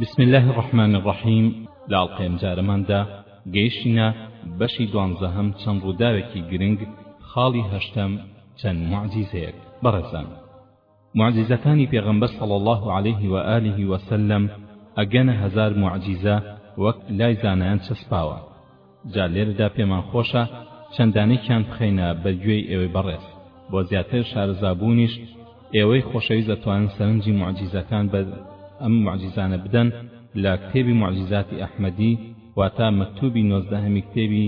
بسم الله الرحمن الرحیم لە ئەڵقەی ئەمجارەماندا گەیشتینە بەشی دوانزەهەم چەند ڕووداوێکی گرنگ خاڵی هەشتەم چەند معجیزەیەک بەڕێزان معجیزەکانی پێغەمبەر صلی الله عليه و آله وسلم ئەگەنە هەزار معجیزە وەک لای زانایان چەسپاوە جا لێرەدا پێمان خۆشە چەند دانێکیان بخەینە بەر گوێی ئێوەی بەڕێز، بۆ زیاتر شارەزا بوونیش، ئێوەی خۆشەویست ئەتوانن سەرنجی موعجیزەکان بە ئەم موعجیزانە بدەن لە کتێبی موعجیزاتی ئەحمەدی واتە مەکتوبی نۆزدەهەمی کتێبی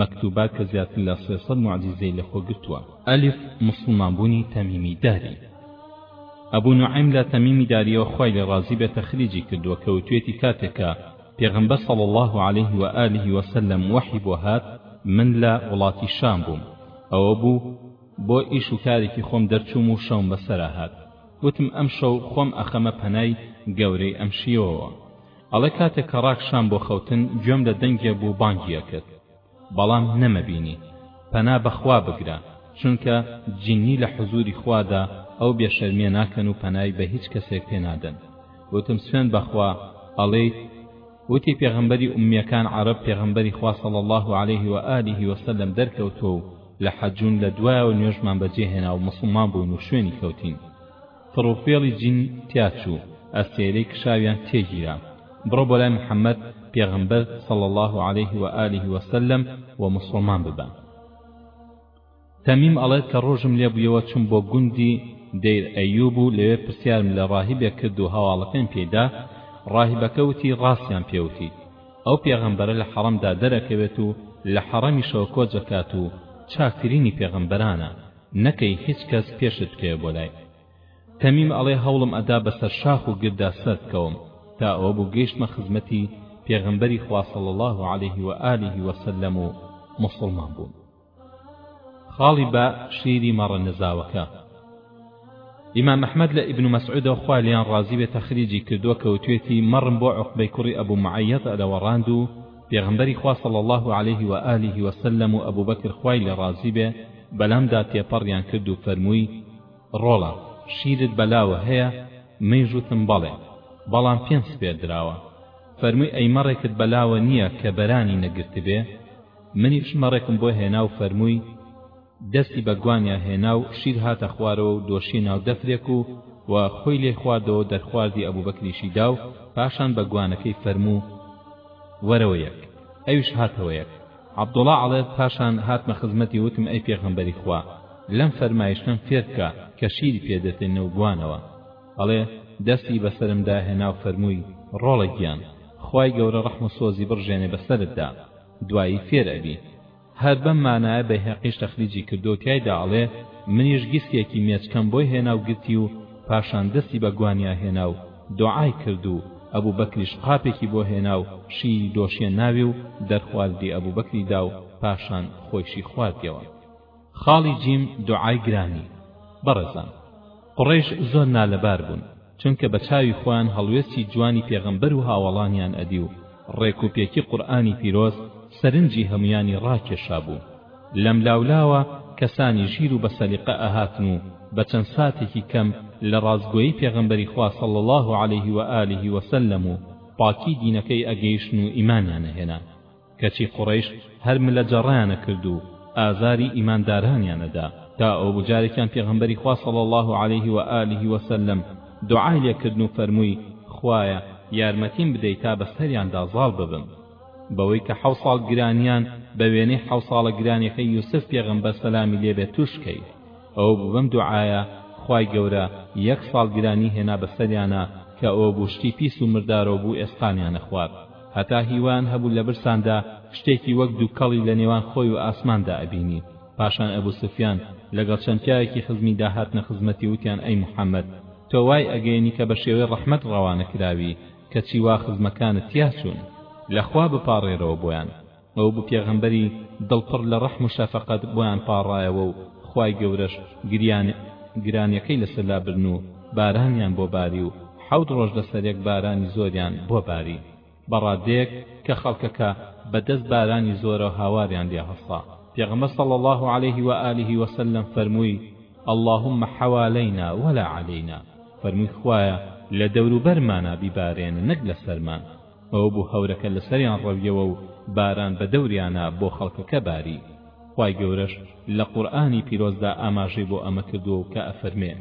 مەکتوبات کە زیاتر لە سێ سەد موعجیزەی لە خۆ گرتووە. ئەلف موسڵمان بوونی تەمیمی داری. ئەبو نوعەیم لە تەمیمی داریەوە خوای لێ ڕازی بێ تەخریجی کردووە کە وتوێتی کاتێک کە، پێغەمبەر صلی اللە علیه و آله و سلم وەحی بۆ هات من لە وڵاتی شام بووم ئەوە بوو بۆ ئیش و کارێکی خۆم دەرچووم و شەوم بەسەرا هات وتم ئەم شەو خۆم ئەخەمە پەنای گەورەی ئەم شیەوەوە ئەڵێ کاتێک کە ڕاکشام بۆ خەوتن گوێم لە دەنگێ بوو بانگی ئەکرد بەڵام نەمبینی پەنا بەخوا بگرە چونکە جنی لە حزوری خوادا ئەو بێ شەرمیە ناکەن و پەنای بە هیچ کەسێک پێ نادەن وتم سوێند بەخوا ئەڵێیت وتی پێغەمبەری ئومیەکان عەرەب پێغەمبەری خوا صلی الله علیه و آله و سلم دەرکەوتووە و لە حەجون لە دوایەوە نوێژمان بەجێهێنا و موسڵمان بووین و شوێنی کەوتین تڕوفێڵی جن تیا چوو ئەستێرەی کشاویان تێگیرا بڕۆ بۆ لای محمد پێغەمبەر صلی اللە علیه و آله و سلم و موسڵمان ببە تەمیم ئەڵێت کە ڕۆژم لێ بوویەوە چوم بۆ گوندی دەیر ئەیوب و لەوێ پرسیارم لە ڕاهیبێک کرد و هەواڵەکەم پێدا ڕاهیبەکە وتی ڕاستیان پێوتی ئەو پێغەمبەرە لە حەڕەمدا دەرەکەوێت و لە حەڕەمیشەوە کۆچەکات و چاکترینی پێغەمبەرانە نەکەی هیچ کەس پێشت بکەوێ بۆ لای تەمیم ئەڵێ هەوڵم ئەدا بەسەر شاخ و گرددا سەر بکەوم تا ئەوە بوو گەیشتمە خزمەتی پێغەمبەری خوا صلی الله علیه و آله و سلم و موسڵمان بووم خاڵی بە شیری مەڕە نزاوەکە ئیمام ئەحمەد لە ئیبن مەسعودەوە خوا لێیان ڕازی بێ تەخریجی کردووە کە وتوێتی مەڕم بۆ عقبەی کوڕی ئەبوو معەیەت ئەلەوەڕاند و پێغمبەری خوا صلی الله علیه و آله و سلم و ئەبوبەکر خوای لێ ڕازی بێ بەلامدا تێپەڕیان کرد و فەرمووی، ڕۆڵە، شیرت بەلاوە هەیە؟ منیش وتم، بەڵێ، بەڵام پێم سپێردراوە. فەرمووی، ئەی مەڕێکت بەلاوە نییە کە بەرانی نەگرتبێ؟ منیش مەڕێکم بۆ هێنا و فەرمووی، دەستی بە گوانیا هێنا و شیر هاتە خوارەوە و دۆشیە ناو دەفرێک و و خۆی لێی خواردەوەو دەرخواردی ئەبوبەکریشی دا و پاشان بە گوانەکەی فەرموو، وەرەوە یەک. ئەویش هاتەوە یەک. عەبدوڵا ئەڵێت، پاشان هاتمە خزمەتی وتم ئەی پێغەمبەری خوا لەم فەرمایشتەم فێر بکە کە شیری پێ دەتێنە و گوانەوە ئەڵێ، دەستی بەسەرم دا هێنا و فەرمووی، ڕۆڵە گیان خوای گەورە ڕەحم و سۆزی بڕژێنێ بەسەرت دا دوایی فێر ئەبی. هەر بەم مانایە بەیهەقیش تەخریجی کردووە و تیایدا ئەڵێ، منیش گسکێکی مێچکەم بۆی هێنا و گرتی و پاشان دەستی بە گوانیا هێنا و دوعای کرد و ئەبوبەکریش قاپێکی بۆ هێنا و شیری دۆشیە ناوی و دەرخواردی ئەبوبەکری دا و پاشان خۆیشی خواردیەوە. خاڵی جیم دوعای گرامی، بەڕێزان! قوڕەیش زۆر نالەبار بوون، چونکە بە چاوی خۆیان هەڵوێستی جوانی پێغەمبەر و هاوەڵانیان ئەدی و ڕێک و پێکی قورئانی پیرۆز سەرنجی هەموویانی ڕاکێشابوو، لەملاولاوە کەسانی ژیر و بە سەلیقە ئەهاتن و بە چەند ساتێکی کەم لە ڕاستگۆیی پێغەمبەری خوا صلی اللە علیه و آله و سلم و پاکی دینەکەی ئەگەیشتن و ئیمانیان ئەهێنا کەچی قوڕەیش هەر ملە جەڕیان ئەکرد و ئازاری ئیماندارانیان ئەدا تا ئەوە جارێکیان پێغەمبەری خوا صلی اللە علیه و آله و سلم دوعای لێ کردن و فەرمووی خوایە یارمەتیم بدەی تا بەسەریاندا زاڵ ببم بەوەی کە حەو ساڵ گرانیان بە وێنەی حەو ساڵە گرانیەکەی یوسف پێغەمبەر سەلامی لێ بێت توش کەی ئەوە بوو بەم دوعایە خوای گەورە یەک ساڵ گرانی هێنا بە سەریانا کە ئەوە بوو شتی پیس و مردارەو بوو ئێسقانیانە خوارد هەتا هیوایان هەبوو لە برساندا شتێکی وەک دووکەڵی لە نێوان خۆی و ئاسماندا ئەبینی پاشان ئەبوو سفیان لەگەڵ چەند پیاوێکی خزمی داهاتنە خزمەتی وتیان ئەی محەممەد تۆ وای ئەگەێنی کە بە شێوەی ڕەحمەت ڕەوانە کراوی کەچی وا خزمەکانت تیا چوون لە خوا بپاڕێرەوە بۆیان ئەو بو پێغەمبەری دڵ پڕ لە ڕەحم و شەفەقەت بۆیان پاڕایەوە و خوای گەورەش گریان گرانیەکەی لەسەر لابرن و بارانیان بۆ باری و حەوت ڕۆژ لەسەریەک بارانی زۆریان بۆ باری بە ڕادەیەک کە خەڵکەکە بە دەست بارانی زۆرەوە هاواریان لێ هەستا پێغەمبەر صلی اللە علیه و آله وسلم فەرمووی اللهم حوالینە ولا علینا فەرمووی خوایە لە دەوروبەرمانا بیبارێنە نەک لەسەرمان ئەوەبوو هەورەکە لەسەریان ڕەویەوە و باران بەدەوریانا بۆ خەڵکەکە باری خوای گەورەش لە قورئانی پیرۆزدا ئاماژەی بۆ ئەمە کردووە و کە ئەفەرمێ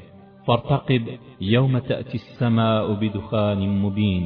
فارتقب یوم تأتی السماء بدخان مبین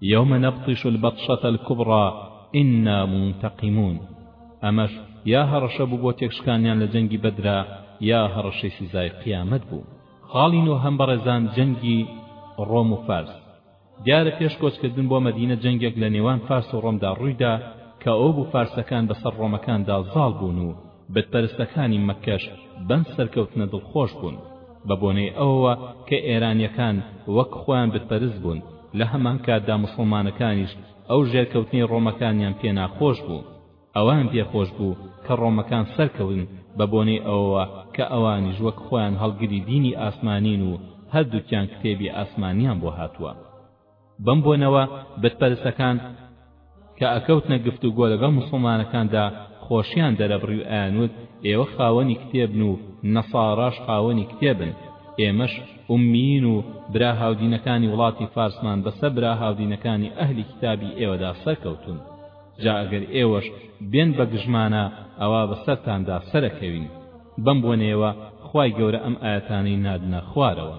یوم نبطش البطشە الکبڕا انا منتقمون ئەمەش یا هەڕەشە بوو بۆ تێکشکانیان لە جەنگی بەدرا یا هەڕەشەی سزای قیامەت بوو خاڵی نۆهەم بەڕێزان جەنگی ڕۆم و فارس دیارە پێش کۆچکردن بۆ مەدینە جەنگێک لە نێوان فارس و ڕۆمدا ڕوویدا کە ئەو بوو فارسەکان بەسەر ڕۆمەکاندا زاڵ بوون و بتپەرستەکانی مەککەش بەم سەرکەوتنە دڵخۆش بوون، بەبۆنەی ئەوەوە کە ئێرانییەکان وەک خۆیان بتپەرست بوون، لەهەمانکاتدا موسڵمانەکانیش ئەو ژێرکەوتنەی ڕۆمەکانیان پێ ناخۆش بوو، ئەوەیان پێ خۆش بوو کە ڕۆمەکان سەرکەون بەبۆنەی ئەوەوە کە ئەوانیش وەک خۆیان هەڵگری دینی ئاسمانین و هەردووکیان کتێبی ئاسمانیان بۆ هاتووە. بەم بۆنەوە بت پەرستەکان کە ئەکەوتنە گفت و گۆ لەگەڵ موسڵمانەکاندا خۆشیان دەرەبڕی و ئەیانوت ئێوە خاوەنی کتێبن و نەساڕاش خاوەنی کتێبن ئێمەش ئوممیین و برا هاودینەکانی وڵاتی فارسمان بەسە برا هاودینەکانی ئەهلی کتابی ئێوەدا سەرکەوتون جا ئەگەر ئێوەش بێن بە گژمانە ئەوا بەسەرتاندا سەرەکەوین بەم بۆنەیەوە خوای گەورە ئەم ئاەتانەی نادنە خوارەوە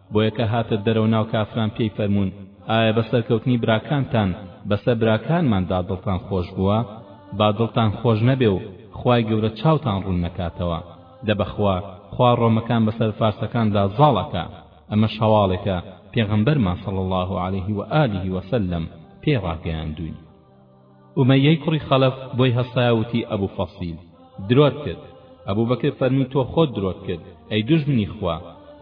بۆیە کە هاتە دەرەوە ناو کافران پێی فەرموون ئایا بە سەرکەوتنی براکانتان بەسەر براکانماندا دڵتان خۆش بووە با دڵتان خۆش نەبێ و خوای گەورە چاوتان ڕوون نەکاتەوە دە بەخوا خوا ڕۆمەکان بەسەر فارسەکاندا زاڵ ئەکا ئەمەش هەواڵێکە پێغەمبەرمان صلی اللە علیه و آله وسلم پێی ڕاگەیاندووین ئومەیەی کوڕی خەڵەف بۆی هەستایە وتی ئەبو فەصیل درۆت کرد ئەبو بەکر فەرموی تۆ خۆت درۆت کرد ئەی دوژمنی خوا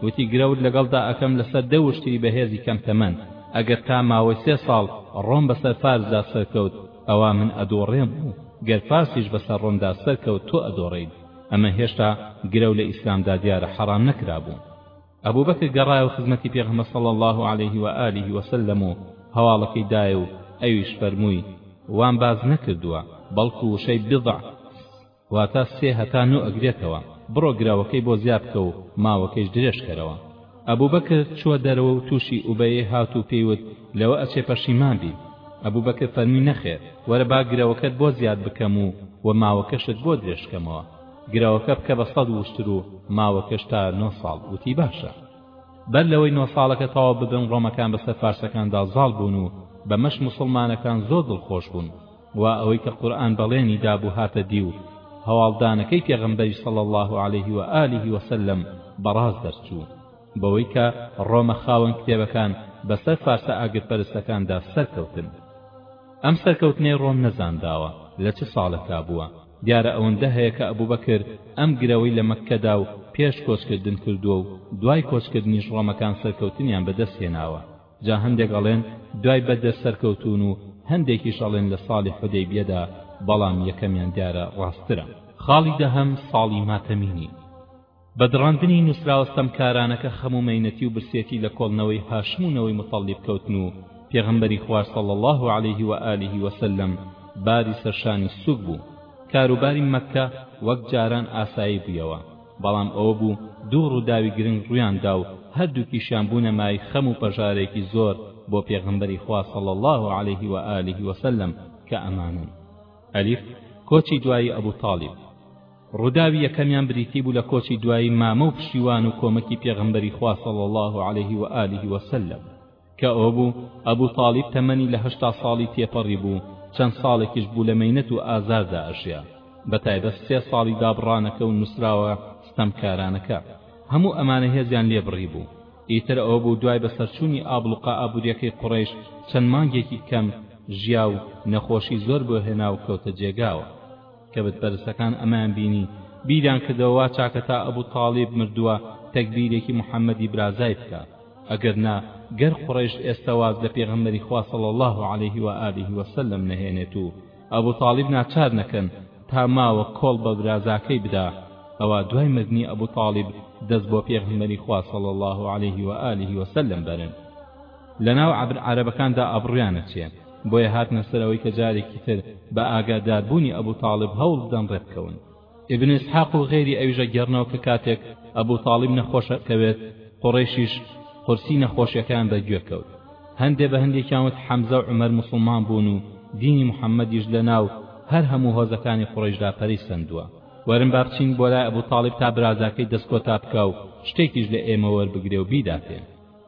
وتی گرەوت لەگەڵدا ئەکەم لەسەر دە وشتری بەهێزی کەم تەمەن ئەگەر تا ماوەی سێ ساڵ ڕۆم بەسەر فارسدا سەرکەوت ئەوا من ئەدۆڕێم و گەر فارسیش بەسەر ڕۆمدا سەرکەوت تۆ ئەدۆڕێیت ئەمە هێشتا گرەو لە ئیسلامدا دیارە حەڕام نەکرابوو ئەبوبەکر گەڕایەوە خزمەتی پێغەمبەر صلی اللە علیه و آله و سلم و هەواڵەکەی دایە و ئەویش فەرمووی وام باز نەکردووە بەڵکو وشەی بضع واتا سێ هەتا نۆ ئەگرێتەوە بڕۆ گرەوەکەی بۆ زیاد بکە و ماوەکەیش درێژ کەرەوە ئەبوو بەکر چووە دەرەوە و تووشی ئوبەیە هات و پێیوت لەوە ئەچێ پەشیمان بی ئەبوو بەکر فەرمی نەخێر وەرە با گرەوەکەت بۆ زیاد بکەم و و ماوەکەشت بۆ درێژ کەمەوە گرەوەکە بکە بە سەد وشتر و ماوەکەش تا نۆ ساڵ وتی باشە بەر لەوەی نۆ ساڵەکە تەواو ببن ڕۆمەکان بەسەر فارسەکاندا زاڵ بوون و بەمەش موسڵمانەکان زۆر دڵخۆش بوون وا ئەوەی کە قورئان بەڵێنی دابوو هاتە دی و هەواڵدانەکەی پێغەمبەری صلی الله عليه و آله وسلم بەڕاست دەرچوو بەوەی کە ڕۆمە خاوەن کتێبەکان بەسەر فارسە ئاگرپەرستەکاندا سەرکەوتن ئەم سەرکەوتنەی ڕۆم نەزانداوە لە چ ساڵێکا بووە دیارە ئەوەندە هەیە کە ئەبوبەکر ئەم گرەوەی لە مەککەدا و پێش کۆچکردن کردووە و دوای کۆچکردنیش ڕۆمەکان سەرکەوتنیان بەدەست هێناوە جا هەندێک ئەڵێن دوای بەدر سەرکەوتوون و هەندێکیش ئەڵێن لە ساڵی حودەیبیەدا بەڵام یەکەمیان دیارە ڕاستترە. خاڵی دەهەم ساڵی ماتەمینی. بە دڕاندنی نووسراوە ستەمکارانەکە خەم و مەینەتی و برسێتی لە کۆڵ نەوەی هاشم و نەوەی موتەڵیب کەوتن و پێغەمبەری خوا صلی اللە علیه و آله و سلم باری سەر شانی سوک بوو کاروباری مەککە وەک جاران ئاسایی بوویەوە بەڵام ئەوە بوو دوو ڕووداوی گرنگ ڕوویان دا و هەردووکیشیان بوونە مای خەم و پەژارەیەکی زۆر بۆ پێغەمبەری خوا صلی اللە علیه و آله و سلم کە ئەمانەن ئەلیف کۆچی دوایی ئەبو تاڵیب ڕووداوی یەکەمیان بریتی بوو لە کۆچی دوایی مامە و پشتیوان و کۆمەکی پێغەمبەری خوا صلی اللە علیه و آله و سلم کە ئەو بوو ئەبو طالیب تەمەنی لە هەشتا ساڵی تێپەڕی بوو چەند ساڵێکیش بوو لە مەینەت و ئازاردا ئەژیا بە تایبەت سێ ساڵی دابڕانەکە و نووسراوە ستەمکارانەکە هەموو ئەمانە هێزیان لێبڕی بوو ئیتر ئەو بوو دوای بەسەرچوونی ئابلوقە ئابووریەکەی قڕیش چەند مانگێکی کەم ژیا و نەخۆشی زۆر بۆ هێنا و کەوتە جێگاوە کە بت پەرستەکان ئەمەیان بینی بیریان کردەوە وا چاکە تا ئەبوو تاڵیب مردووە تەگبیرێکی محەممەدی برازای بکە ئەگەر نا گەر قڕێش ئێستا واز لە پێغەمبەری خوا صلی الله عليه و آله وسلم نەهێنێت و ئەبوو تاڵیب ناچار نەکەن تا ماوە کۆڵ بە برازاکەی بدا ئەوە دوای مردنی ئەبوو تاڵیب دەست بۆ پێغەمبەری خوا صلی الله عليه و آله وسلم بەرن لە ناو عەرەبەکاندا ئابڕوویان ئەچێ بۆیە هاتنە سەر ئەوەی کە جارێکی تر بە ئاگادار بوونی ئەبوو تاڵیب هەوڵ بدەن ڕێ بکەون ئیبن ئیسحاق و غەیری ئەویش ئەگێڕنەوە کە کاتێک ئەبوو تاڵیب نەخۆش ئەکەوێت قوڕەیشیش قورسی نەخۆشیەکەیان بە گوێ کەوت هەندێ بە هەندێکیان وت حەمزە و عومەر موسڵمان بوون و دینی محەممەدیش لە ناو هەر هەموو هۆزەکانی قوڕەیشدا پەرەی سەندووە وەرن با بچین بۆ لای ئەبوو تاڵیب تا برازاکەی دەستکۆتا بکا و شتێکیش لە ئێمە وەربگرێ و بیداتێ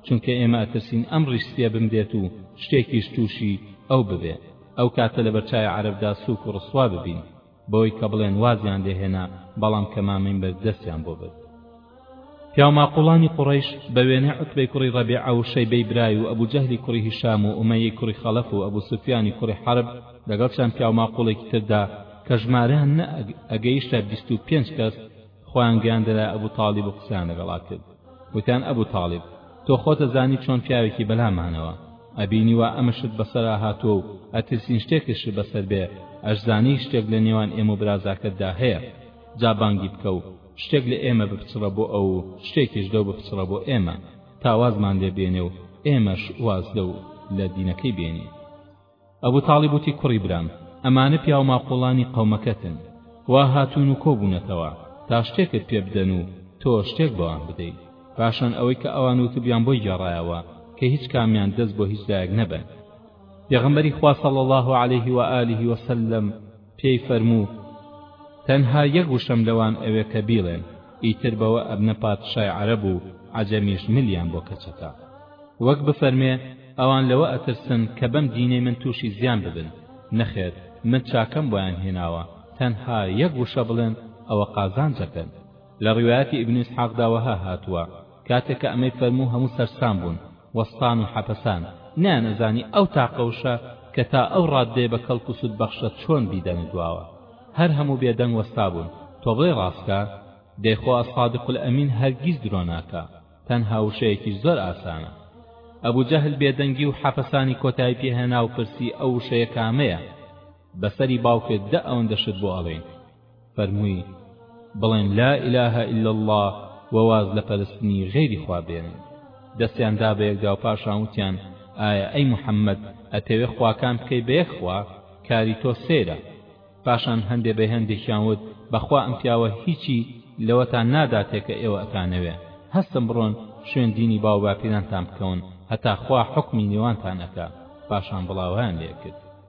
چونکە ئێمە ئەترسین ئەم ڕیش سپیە بمرێت و شتێکیش تووشی ئەو ببێ ئەو کاتە لەبەر چاوی عەرەبدا سووک و ڕسوا ببین بەوەی کە بڵێن وازیان لێ هێنا بەڵام کە مامەی مرد دەستیان بۆ برد پیاوماقوڵانی قوڕەیش بە وێنەی عوتبەی کوڕی ڕەبیعە و شەیبەی برای و ئەبوو جەهلی کوڕی هیشام و ئومەیەی کوڕی خەڵەف و ئەبوو سوفیانی کوڕی حەرب لەگەڵ چەند پیاوماقوڵێکی تردا کە ژمارەیان نە ئەگەیشتە بیست و پێنج کەس خۆیان گەیاندە لای ئەبو تالیب و قسەیان لەگەڵا کرد وتیان ئەبو تالیب تۆ خۆت ئەزانی چۆن پیاوێکی بەلامانەوە ئەبینی وا ئەمەشت بەسەرا هاتووە و ئەترسین شتێکش بەسەر بێ ئەشزانی شتێک لە نێوان ئێمە و برازاکەتدا هەیە جا بانگی بکە و شتێک لە ئێمە بپچڕە بۆ ئەو و شتێکیش لەو بپچڕە بۆ ئێمە تا وازمان لێ بێنێ و ئێمەش واز لەو لە دینەکەی بێنین ئەبو تاڵیب وتی، کوڕی برام، ئەمانە پیاو ماقوڵانی قەومەکەتن، وا هاتوون و کۆ بوونەتەوە تا شتێکت پێ بدەن و تۆ شتێک بەوان بدەی، پاشان ئەوەی کە ئەوان وتبویان بۆی گێڕایەوە کە هیچ کامیان دەست بۆ هیچ لایەک نەبەن. پێغەمبەری خوا صلی اللە علیه و آله و سلم، پێی فەرموو تەنها یەک وشەم لەوان ئەوێ کە بیڵێن ئیتر بەوە ئەبنە پادشای عەرەب و عەجەمیش ملیان بۆ کەچەکە وەک بفەرمێ ئەوان لەوە ئەترسن کە بەم دینەی من تووشی زیان ببن نەخێر من چاکەم بۆیان هێناوە تەنها یەک وشە بڵێن ئەوە قازانجەکەن لە ڕیوایەتی ئیبن ئیسحاقدا وەها هاتووە، کاتێک کە ئەمەی فەرموو هەموو سەرسام بوون، وەستان و حەپەسان، نەیانەزانی ئەو تاقە وشە کە تا ئەو ڕاددەیە بە کەڵک و سود بەخشە چۆن بیدەنە دواوە. هەر هەموو بێ دەنگ وەستابوون. تۆ بڵێی ڕاستکا؟ دەی خۆ الصادق الامین هەرگیز درۆ ناکا. تەنها وشەیەکیش زۆر ئاسانە. ئەبو جەهل بێ دەنگی و حەپەسانی کۆتایی پێ هێنا و پرسی ئەو وشەیە کامەیە؟ بەسەری باوکت دە ئەوەندە شت بۆ ئەڵێین. فەرمووی، بڵێن، لا الە الا اللە، و واز لە پەرستنی غەیری خوا بێنن. دەستیان دا بە یەکدا و پاشان وتیان، ئایا ئەی محەممەد ئەتەوێ خواکان بکەی بە یەک خوا؟ کاری تۆ سەیرە! پاشان هەندێ بە هێندێکیان وت، بە خوا ئەم پیاوە هیچی لەوەتان ناداتێ کە ئێوە ئەتانەوێ. هەستن بڕۆن شوێن دینی باو باپیرانتان بکەون هەتا خوا حوکمی نێوانتان ئەکا. پاشان بڵاوەیان لێ کرد.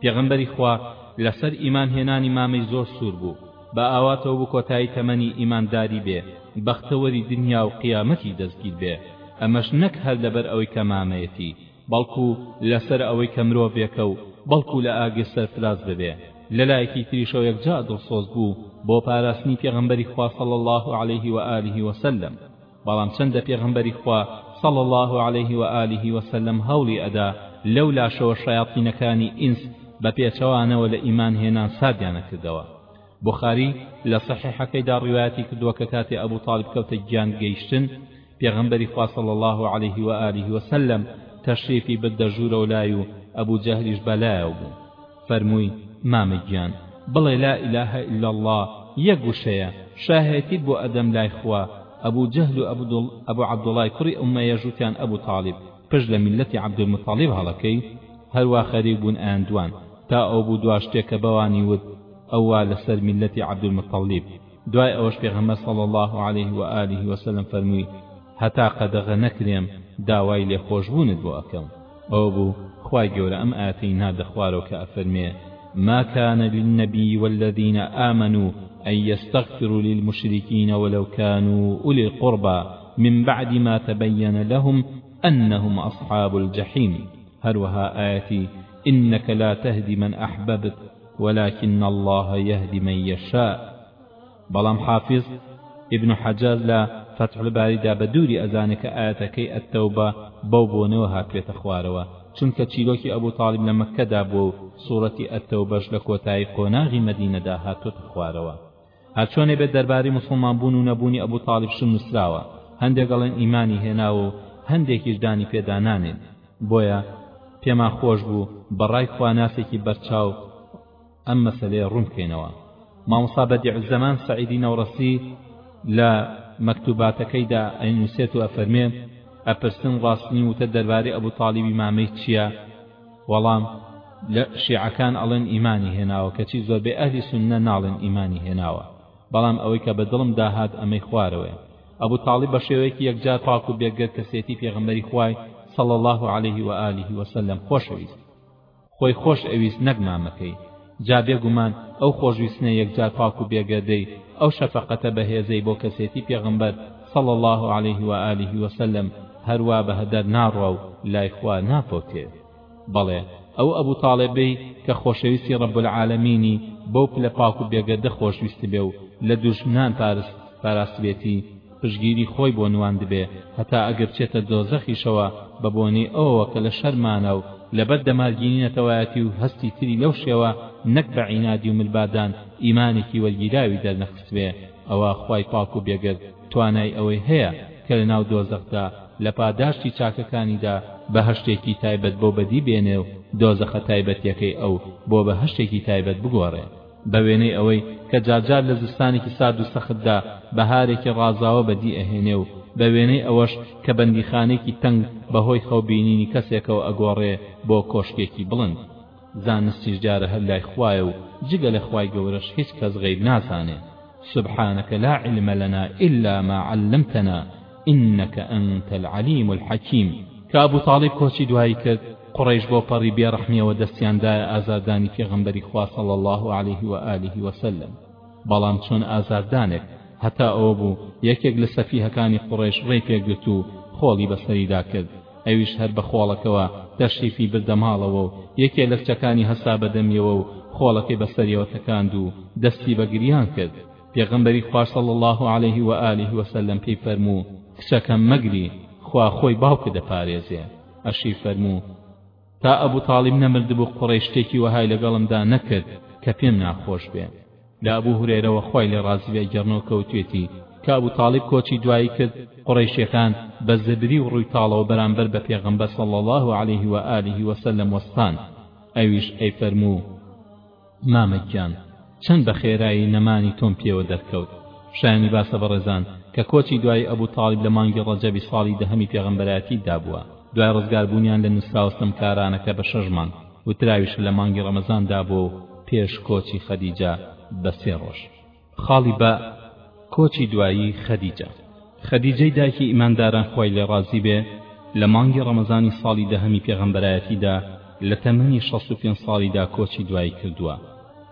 پێغەمبەری خوا لەسەر ئیمان هێنانی مامەی زۆر سوور بوو بە ئاواتەوە بوو کۆتایی تەمەنی ئیمان داری بێ بەختەوەری دنیا و قیامەتی دەستگیر بێ ئەمەش نەک هەر لەبەر ئەوەی کە مامەیەتی بەڵکو لەسەر ئەوەی کە مرۆڤێکە و بەڵکو لە ئاگر سەرفراز ببێ لەلایەکی تریشەوە یەکجا دڵسۆز بوو بۆ پاراستنی پێغەمبەری خوا صلی اللە علیه و آله و سلم. بەڵام چەندە پێغەمبەری خوا صلی اللە علیه و آله و سلم هەوڵی ئەدا لەو لاشەوە شەیاتینەکانی ئینس بە پێچەوانەوە لە ئیمان هێنان ساردیان ئەکردەوە بوخاری لە صحیحەکەیدا ڕیوایەتی کردووە کە کاتێ ئەبو طالب کەوتە گیان گەیشتن پێغەمبەری خوا صلی الله علیه و آله و سلم تەشریفی بردە ژوورەوە لای و ئەبو جەهلیش بەلایەوە بوو فەرمووی، مامە گیان بڵێ لا الە الا اللە یەک وشەیە، شاهێتیت بۆ ئەدەم لای خوا، ابو جهل و ابو عبداللە کوڕی امەیەش وتیان ابو طالب، پشت لە میللەتی عبدالمطلب هەڵەکەی؟ هەروا خەریک بوون ئەیاندوان، تا ئەو بوو دوا شتێک کە بەوانی وت ئەوا لەسەر میللەتی عبدالمطلب، دوای ئەوەش پێغەمبەر صلی اللە علیه و آله و سلم فەرمووی، هەتا قەدەغە نەکرێم داوای لێخۆشبوونت بۆ ئەکەم. ئەو بوو خوای گەورە ئەم ئاەتی نادەخوارەوە کە ئەفەرمێ ما كان للنبي والذين آمنوا أن يستغفروا للمشركين ولو كانوا أولي القربى من بعد ما تبين لهم أنهم أصحاب الجحيم هروها آياتي إنك لا تهدي من أحببت ولكن الله يهدي من يشاء بەڵام حافیز ئیبن حەجەر لە فەتح الباریدا بە دووری ئەزانێ کە ئایەتەکەی التوبە بەو بۆنەوە هاتوێتە خوارەوە چونکە چیرۆکی ئەبو طالیب لە مەککەدا بووە و سوڕەتی التوبەش لە کۆتایی قۆناغی مەدینەدا هاتوەتە خوارەوە هەرچۆنێ بێت دەربارەی موسڵمان بوون و نەبوونی ئەبو طالیب شت نووسراوە هەندێک ئەڵێن ئیمانی هێناوە و هەندێکیش دانی پێدا نانێن بۆیە پێمان خۆش بوو بە ڕای خواناسێکی بەرچاو ئەم مەسەلەیە ڕوون بکەینەوە مامۆستا بەدیعزەمان سەعیدی نەوڕەسی لە مەکتوباتەکەیدا ئەینوسێت و ئەفەرمێ ئەپرسن ڕاستنی وتە دەربارەی ئەبوو تاڵیبی مامەی چییە وەڵام لە شیعەکان ئەڵێن ئیمانی هێناوە کەچی زۆربەی ئەهلی سنە ناڵێن ئیمانی هێناوە بەڵام ئەوەی کە بە دڵم داهات ئەمەی خوارەوەی ئەبوو تاڵیب بە شێوەیەکی یەکجار پاک و بێگەر کەسێتی پێغەمبەری خوای صلى الله عليه وآله وسلم خۆشەویست خۆی خۆش ئەویست نەک مامەکەی جا بێگومان ئەو خۆشویستنە یەکجار پاک و بێگەردەی ئەو شەفەقەتە بەهێزەی بۆ کەسێتی پێغەمبەر صلی اللە علیه و آله و سلم هەروا بهەدەر ناڕوا و لای خوا نافەوتێ بەڵێ ئەو ئەبو تاڵێبەی کە خۆشەویستی رب العالمینی بەو پلە پاک و بێگەردە خۆشویستبێ و لە دوژمنان پارست پاراستبێتی پشگیری خۆی بۆ نواندبێ هەتا ئەگەر چێتە دۆزەخیشەوە بە بۆنەی ئەوەوە کە لە شەرمانە و لە بەر دەمارگیری نەتەوایەتی و هەستی تری لەو شێوە نەک بە عینادی و ملباردان ئیمانێکی وەرگیراوی دەرنەخستبێ ئەوە خوای پاک و بێگەرد توانای ئەوەی هەیە کە لە ناو دۆزەخدا لە پاداشتی چاکەکانیدا بەهەشتێکی تایبەت بۆ بەدی بێنێ و دۆزەخە تایبەتیەکەی ئەو بۆ بەهەشتێکی تایبەت بگۆڕێ. بە وێنەی ئەوەی کە جارجار لە زستانێکی سارد و سەختدا بەهارێکی ڕازاوە بەدی ئەهێنێ و بە وێنەی ئەوەش کە بەندیخانێکی تەنگ بە هۆی خەو بینینی کەسێکەوە ئەگۆڕێ بۆ کۆشکێکی بڵند زانستیش دیارە هەر لای خوایە و جگە لە خوای گەورەش هیچ کەس غەیب نازانێ سبحانەکە لا علمە لەنا ئیلا ما علمتەنا انک انت العلیم الحکیم کە ابو طالیب کۆچی دوایی کرد قوڕەیش بۆ پەڕی بێ ڕەحمیەوە دەستیان دایە ئازار دانی پێغەمبەری خوا صلی اللە علیه و آله و سلم بەڵام چۆن ئازار دانێک هەتا ئەوە بوو یەکێک لە سەفیهەکانی قوڕەیش ڕێی پێگرت و خۆڵی بەسەریدا کرد ئەویش هەر بە خۆڵەکەوە تەشریفی بردە ماڵەوە و یەکێ لە کچەکانی هەستا بە دەمیەوە و خۆڵەکەی بەسەریەوە تەکاند و دەستی بە گریان کرد پێغەمبەری خوا صلی اللە علیه و آله و سلم پێی فەرموو کچەکەم مەگری خوا خۆی باوکت دەپارێزێ ئەشی فەرموو تا ئەبو تاڵیب نەمردبوو قوڕەیش شتێکی وەهای لەگەڵمدا نەکرد کە پێم ناخۆش بێ لە ئەبو هورێرەوە خوای لێ ڕازی بێ گەڕنەوە کەوتوێتی کە ئەبو تاڵیب کۆچی دوایی کرد قڕیشەکان بە زەبری و ڕووی تاڵەوە بەرامبەر بە پێغەمبەر صلی الله عليه و آله وسلم وەستان ئەویش ئەی فەرموو مامە گیان چەند بە خێرایی نەمانی تۆم پێوە دەرکەوت شایانی باسە بەڕێزان کە کۆچی دوایی ئەبو تاڵیب لە مانگی ڕەجەبی ساڵی دەهەمی پێغەمبەرایەتیت دا بووە دوای ڕزگار بوونیان لە نووسراوە ستەمکارانەکە بە شەش مانگ وتراویشە لە مانگی ڕەمەزان دا بووە و پێش کۆچی خەدیجە بە سێ ڕۆژ خاڵی بە، کۆچی دوایی خەدیجە خەدیجەی دایکی ئیمانداران خوای لێ ڕازی بێ لە مانگی ڕەمەزانی ساڵی دەهەمی پێغەمبەرایەتیدا لە تەمەنی شەست و پێنج ساڵیدا کۆچی دوایی کردووە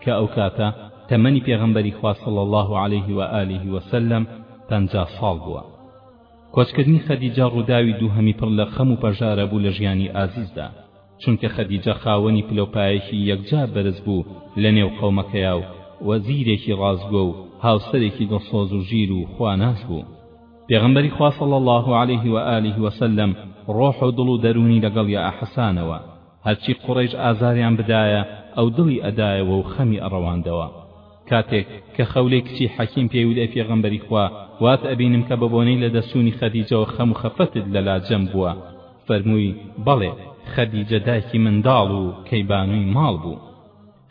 کە ئەو کاتە تەمەنی پێغەمبەری خوا صلی الله علیه و آله و سلم پەنجا ساڵ بووە کۆچکردنی خەدیجە ڕووداوی دووهەمی پڕ لە خەم و پەژارە بوو لە ژیانی ئازیزدا چونکە خەدیجە خاوەنی پلەوپایەکی یەکجار بەرز بوو لە نێو قەومەکەیا و وەزیرێکی ڕاستگۆ و هاوسەرێکی دڵسۆز و ژیر و خواناس بوو پێغەمبەری خوا صلی اللە علیه و آله و سلم ڕۆح و دڵ و دەروونی لەگەڵیا ئەحەسانەوە هەرچی قوڕەیش ئازاریان بدایە ئەو دڵی ئەدایەوە و خەمی ئەڕەواندەوە کاتێک کە خەولەی کچی حەکیم پێی وت ئەی پێغەمبەری خوا وات ئەبینم کە بەبۆنەی لەدەستچوونی خەدیجەوە خەم و خەفەتت لەلا جەم بووە فەرمووی، بەڵێ، خەدیجە دایکی منداڵ و کەیبانووی ماڵ بوو.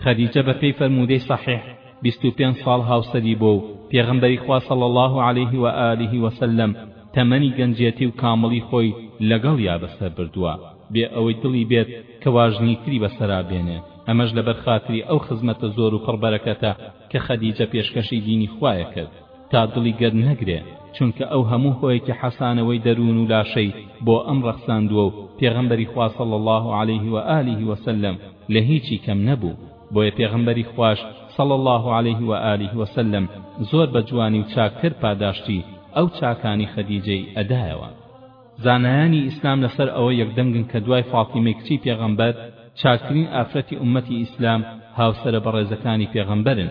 خەدیجە بەپێی فەرموودەی سەحیح بیست و پێنج ساڵ هاوسەری بووە و پێغەمبەری خوا صلی اللە علیه و آله و سلم تەمەنی گەنجێتی و کامڵی خۆی لەگەڵیا بەسەر بردووە بێ ئەوەی دڵی بێت کە واژنی تری بەسەرا بێنێ ئەمەش لەبەر خاتری ئەو خزمەتە زۆر و پڕ بەرەکەتە کە خەدیجە پێشکەشی دینی خوایە کرد تا دڵی گەرم نەگرێ چونکە ئەو هەموو هۆیەکی حەسانەوەی دەروون و لاشەی بۆ ئەم ڕەخساندووە و پێغەمبەری خوا صلی اللە علیه و آله و سلم لە هیچی کەم نەبوو بۆیە پێغەمبەری خواش صلی اللە علیه و آله و سلم زۆر بە جوانی و چاکتر پاداشتی ئەو چاکانەی خەدیجەی ئەدایەوە زانایانی ئیسلام لەسەر ئەوە یەکدەنگن کە دوای فاتیمەی کچی پێغەمبەر چاکترین ئافرەتی ئوممەتی ئیسلام هاوسەرە بەڕێزەکانی پێغەمبەرن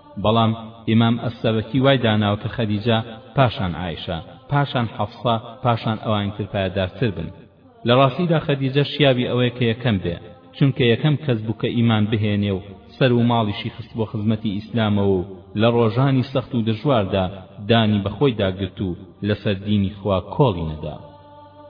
بەڵام ئیمام ئەلسەبکی وای داناوە کە خەدیجە پاشان عائیشە پاشان حەفسە پاشان ئەوانی تر پایەدارتر بن لە ڕاستیدا خەدیجە شیاوی ئەوەیە کە یەکەم بێ چونکە یەکەم کەس بوو کە ئیمان بهێنێ و سەر و ماڵیشی خست بۆ خزمەتی ئیسلامەوە و لە ڕۆژانی سەخت و دژواردا دانی بە خۆیدا گرت و لەسەر دینی خوا کۆڵی نەدا.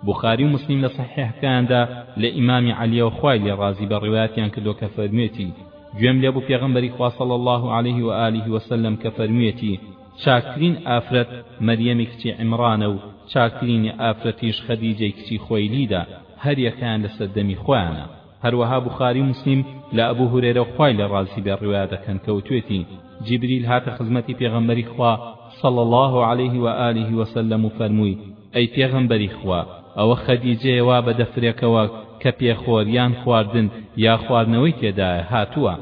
بوخاری و موسلیم لە سەحیحەکەیاندا لە ئیمامی عەلیەوە خوای لێ ڕازی بە ڕیوایەتیان کردووە کە فەرموویەتی گوێم لێبوو پێغەمبەری خوا صلی اللە علیه و آله و سلم کە فەرموویەتی چاکترین ئافرەت مەریەمی کچی عمرانە و چاکترینی ئافرەتیش خەدیجەی کچی خوەیلیدە هەریەکەیان لە سەردەمی خۆیانە هەروەها بوخاری و موسلیم لە ئەبو هورێرە خوای لێ ڕازی بێ ڕیوایە دەکەن کە وتوێتی جیبریل هاتە خزمەتی پێغەمبەری خوا صلی اللە علیه و آله و سلم و فەرمووی ئەی پێغەمبەری خوا ئەوە خەدیجەیە وا بە دەفرێکەوە کە پێخۆر یان خواردن یا خواردنەوەی تێدایە هاتووە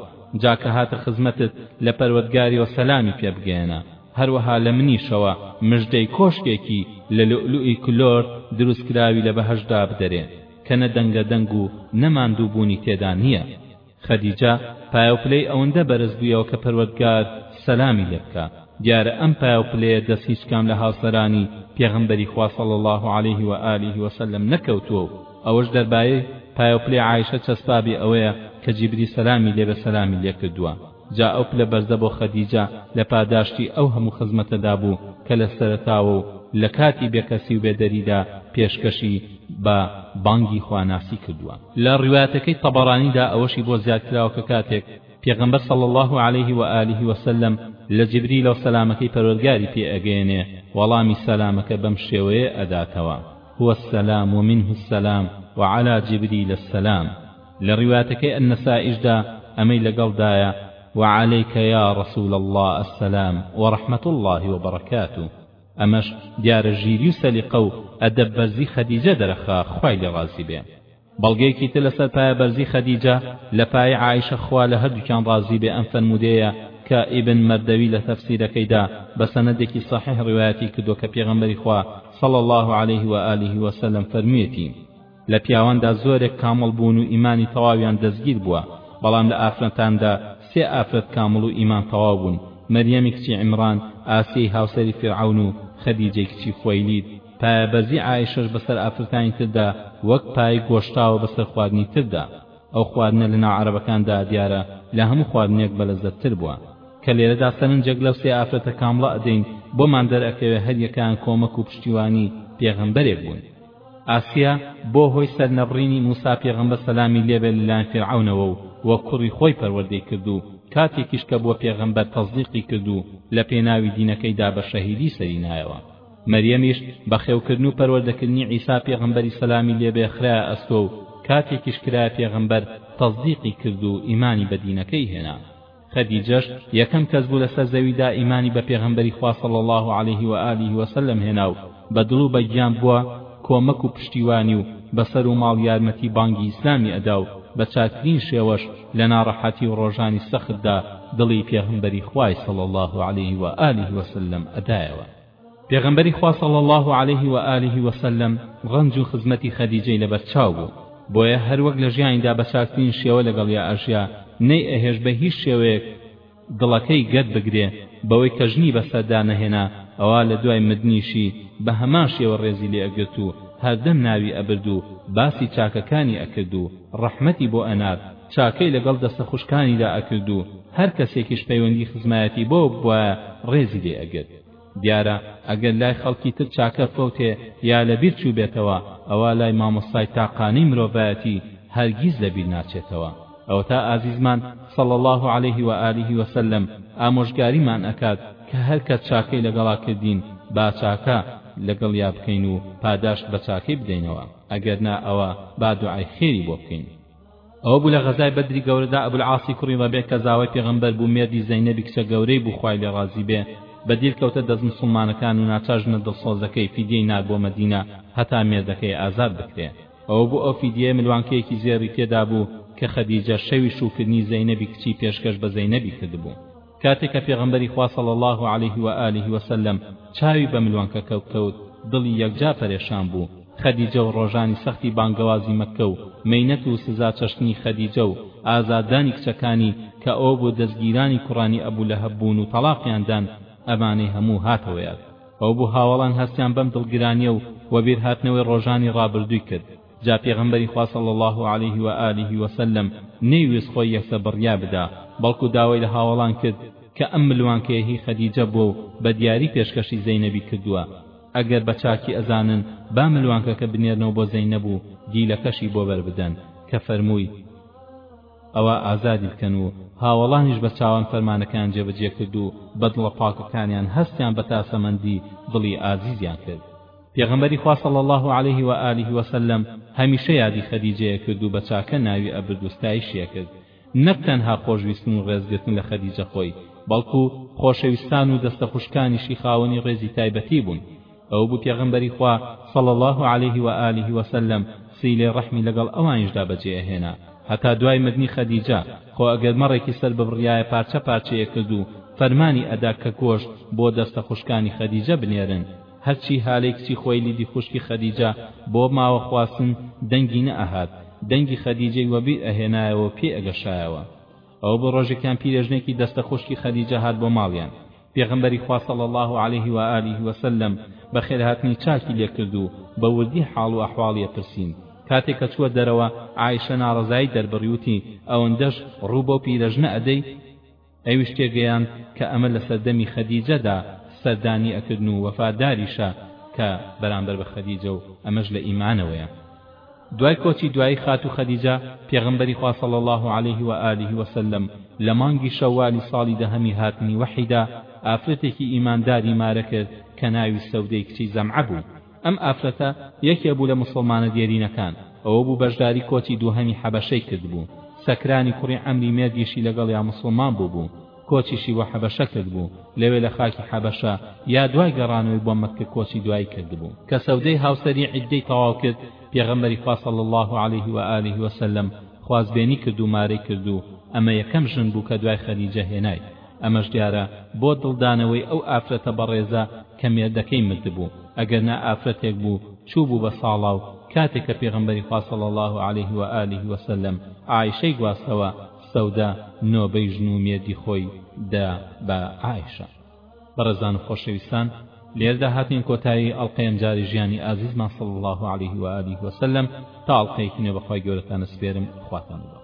جا کە هاتە خزمەتت لە پەروەردگاریەوە سەلامی پێ بگەیەنە هەروەها لە منیشەوە مژدەی کۆشکێکی لە لوئلوئی کلۆر دروستکراوی لە بەهەشتدا بدەرێ کە نە دەنگە دەنگ و نە ماندوو بوونی تێدا نیە خەدیجە پایەو پلەی ئەوەندە بەرز بوویەوە کە پەروەردگار سەلامی لێ بکا دیارە ئەم پایەو پلەیە دەست هیچ کام لە هاوسەرانی پێغەمبەری خوا صلی اللە علیه و آله و سلم نەکەوتووە و ئەوەش دەربایەی پایەو پلەی عائیشە چەسپابی ئەوەیە کە جیبری سەلامی لێ بێ سەلامی لێ کردووە جا ئەو پلە بەرزە بۆ خەدیجە لە پاداشتی ئەو هەموو خزمەتەدا بوو کە لە سەرەتاوە و لە کاتی بێکەسی و بێدەریدا پێشکەشی بە بانگی خواناسی کردووە. لە ڕیوایەتەکەی تەبەرانیدا ئەوەشی بۆ زیاد کراوە کە کاتێک پێغەمبەر صلی اللە علیه و آله و سلم لە جبریلەوە سەلامەکەی پەروەرگاری پێ ئەگەیەنێ وەڵامی سەلامەکە بەم شێوەیە ئەداتەوە، هو السلام و منه السلام و علی جبریل السلام. لە ڕیوایەتەکەی النسائیشدا ئەمەی لەگەڵدایە، وعلیک یا رسول اللە السلام ورحمە اللە وبرکاتوه، ئەمەش دیارە ژیری و سەلیقە و ئەدەب بەرزی خەدیجە دەرەخا خوای لێ ڕازی بێ. بەڵگەیەکی تر لەسەر پایە بەرزی خەدیجە لە پایەی عائیشە خوا لە هەردووکیان ڕازی بێ ئەم فەرموودەیە کە ئیبن مەردەوی لە تەفسیرەکەیدا بە سەنەدێکی صەحیح ڕیوایەتی کردووە کە پێغەمبەری خوا صلی اللە علیه و آله و سلم فەرموویەتی لە پیاواندا زۆرێک کامڵ بوون و ئیمانی تەواویان دەستگیر بووە، بەڵام لە ئافرەتاندا سێ ئافرەت کامڵ و ئیمان تەواو بوون، مەریەمی کچی عیمڕان، ئاسیەی هاوسەری فیرعەون و خەدیجەی کچی خوەیلید، پایەبەرزی عائیشەش بەسەر ئافرەتانی تردا وەک پایەی گۆشتاوە بەسەر خواردنی تردا، ئەو خواردنە لە ناو عەرەبەکاندا دیارە لە هەموو خواردنێک بەلەزەت تر بووە، کە لێرەدا سەرنجێک لەو سێ ئافرەتە کامڵە ئەدەین بۆمان دەرئەکەوێ هەریەکەیان کۆمەک و پشتیوانی پێغەمبەرێک بوون. ئاسیا بووە هۆی سەرنەبڕینی موسا پێغەمبەر سەلامی لێ بێت لەلایەن فیرعەونەوە و وەک کوڕی خۆی پەروەردەی کرد و کاتێکیش کە بووە پێغەمبەر تەسدیقی کرد و لە پێناوی دینەکەیدا بە شەهیدی سەری نایەوە مەریەمیش بەخێوکردن و پەروەردەکردنی عیسا پێغەمبەری سەلامی لێ بێ خرایە ئەستۆ و کاتێکیش کرایە پێغەمبەر تەسدیقی کرد و ئیمانی بە دینەکەی هێنا خەدیجەش یەکەم کەس بوو لەسەر زەویدا ئیمانی بە پێغەمبەری خوا صلی اللە علیه و آله و سلم هێنا و بە دڵ و بە گیان بووە کۆمەک و پشتیوانی و بە سەر و ماڵ یارمەتی بانگی ئیسلامی ئەدا و بە چاکترین شێوەش لە ناڕەحەتی و ڕۆژانی سەختدا دڵی پێغەمبەری خوای صلی اللە علیه و آله و سلم ئەدایەوە. پێغەمبەری خوا صلی اللە علیه و آله و سلم ڕەنج و خزمەتی خەدیجەی لەبەر چاو بوو بۆیە هەر وەک لە ژیانیدا بە چاکترین شێوە لەگەڵیا ئەژیا نەی ئەهێشت بە هیچ شێوەیەک دڵەکەی گەت بگرێ بەوەی کە ژنی بەسەردا نەهێنا ئەوا لە دوای مردنیشی بە هەمان شێوە ڕێزی لێ ئەگرت و هەردەم ناوی ئەبرد و باسی چاکەکانی ئەکرد و ڕەحمەتی بۆ ئەنارد چاکەی لەگەڵ دەستە خوشکانیدا ئەکرد و هەر کەسێکیش پەیوەندی خزمایەتی بۆ بوایە ڕێزی لێ ئەگرت دیارە ئەگەر لای خەڵکی تر چاکە فەوتێ یا لەبیر چووبێتەوە ئەوا لای مامۆستای تاقانەی مرۆڤایەتی هەرگیز لەبیر ناچێتەوە ئەوەتا ئازیزمان صلی الله علیه و آله و سلم ئامۆژگاریمان ئەکات کە هەر کەس چاکەی لەگەڵا کردین با چاکە لەگەڵیا بکەین و پاداشت بە چاکەی بدەینەوە ئەگەرنا ئەوە با دوعای خێری بۆ بکەین ئەوە بوو لە غەزای بەدری گەورەدا ئەبولعاسی کوڕی ڕەبیع کە زاوای پێغەمبەر بوو مێردی زەینەبی کچە گەورەی بوو خوای لێ ڕازی بێ بە دیل کەوتە دەست موسڵمانەکان و ناچار ژنە دڵسۆزەکەی فیدیەی نارد بۆ مەدینە هەتا مێردەکەی ئازاد بکرێ ئەوە بوو ئەو فیدیەیە ملوانکەیەکی زێڕی تێدا بوو کە خەدیجە شەوی شووکردنی زەینەبی کچی پێشکەش بە زەینەبی کردبوو کاتێ کە پێغەمبەری خوا صلی اللە علیه و آله و سلم چاوی بە ملوانکە کە کەوت دڵی یەکجا پەرێشان بوو خەدیجە و ڕۆژانی سەختی بانگەوازی مەککە و مەینەت و سزا چەشتنی خەدیجە و ئازاد دانی کچەکانی کە ئەوە بۆ دەزگیرانی کوڕانی ئەبو لەهەب بوون و تەڵاقیان دان ئەمانەی هەموو هاتەوە یاد ئەو بوو هاوەڵان هەستیان بەم دڵگرانیە و وەبیر هاتنەوەی ڕۆژانی ڕابردووی کرد جا پێغەمبەری خوا صلی اللە علیه و آله و سلم نەیوست خۆی یەکسە بڕیار بدا بەڵکو داوای لە هاوەڵان کرد کە ئەم ملوانکەیە هی خەدیجە بووە و بە دیاری پێشکەشی زەینەبی کردووە ئەگەر بە چاکی ئەزانن با ملوانکەکە بنێرنەوە بۆ زەینەب و دیلەکەشی بۆ بەربدەن کە فەرمووی ئەوا ئازادی بکەن و هاوەڵانیش بە چاوان فەرمانەکان جێبەجێ کرد و بە دڵە پاکەکانیان هەستیان بە تاسەمەندی دڵی ئازیزیان کرد پێغەمبەری خوا صلی اللە علیه و آله و سلم هەمیشە یادی خەدیجەیە کرد و بە چاکە ناوی ئەبرد و ستایشیە کرد نەک تەنها خۆشویستن و ڕێزگرتن لە خەدیجە خۆی بەڵکو خۆشەویستان و دەستە خوشکانیشی خاوەنی ڕێزی تایبەتی بوون ئەو بوو پێغەمبەری خوا صلی اللە علیه و آله و سلم سیلێ ڕەحمی لەگەڵ ئەوانیشدا بەجێ ئەهێنا هەتا دوای مردنی خەدیجە خۆ ئەگەر مەڕێکی سەر ببڕایە پارچە پارچەیە کرد و فەرمانی ئەدا کە گۆشت بۆ دەستە خوشکانی خەدیجە بنێرن هەرچی هالەی کچی خوەیلیدی خوشکی خەدیجە بۆ ماوە خواستن دەنگی نە ئەهات دەنگی خەدیجەی وەبیر ئەهێنایەوە و پێی ئەگەشایەوە ئەوە بۆ ڕۆژێکیان پیرێژنێکی دەستە خوشکی خەدیجە هات بۆ ماڵیان پێغەمبەری خوا صلی الله علیه و آله و سلم بەخێرهاتنی چاکی لێکرد و بە وردی حاڵ و ئەحواڵی پرسین کاتێک کە چووە دەرەوە عائشە ناڕەزایی دەربڕی وتی ئەوەندەش ڕوو بەو پیرەژنە ئەدەی ئەویش تێگەیاند کە ئەمە لە سەردەمی خەدیجەدا سەردانی ئەکردن و وەفاداریشە کە بەرامبەر بە خەدیجە و ئەمەش لە ئیمانەوەیە دوای کۆچی دوایی خاتوو خەدیجە پێغەمبەری خوا صلی الله علیه و آله و سلم لە مانگی شەوالی ساڵی دەهەمی هاتنی وەحیدا ئافرەتێکی ئیمانداری مارە کرد کە ناوی سەودەی کچی زەمعە بوو ئەم ئافرەتە یەکێ بوو لە موسڵمانە دێرینەکان، ئەوە بوو بەشداری کۆچی دووهەمی حەبەشەی کردبوو، سەکرانی کوڕی عەمری مێردیشی لەگەڵیا موسڵمان بووبوو، کۆچیشی بۆ حەبەشە کردبوو، لەوێ لە خاکی حەبەشە یا دوای گەڕانەوەی بۆ مەککە کۆچی دوایی کردبوو. کە سەودەی هاوسەری عیددەی تەواو کرد، پێغەمبەری خوا صلی اللە علیه و آله و سلم خوازبێنی کرد و مارەی کرد و ئەمە یەکەم ژن بوو کە دوای خەدیجە هێنای. ئەمەش دیارە بۆ دڵدانەوەی ئەو ئافرەتە بەڕێزە کە مێردەکەی مردبوو، ئەگەرنا ئافرەتێک بوو چووبوو بە ساڵاو، کاتێ کە پێغەمبەری خوا صلی اللە علیه و آله و سلم عائیشەی گواستەوە، سەودە نۆبەی ژن و مێردی خۆی دا بە عائیشە. بەڕێزان و خۆشەویستان لێردا هاتین کۆتایی ئەڵقەی ئەمجارەی ژیانی ئازیزمان صلی اللە علیه و آله و سلم، تا ئەڵقەیەکی نوێ بەخوای گەورەتان ئەسپێرم خواتان لەگەڵ.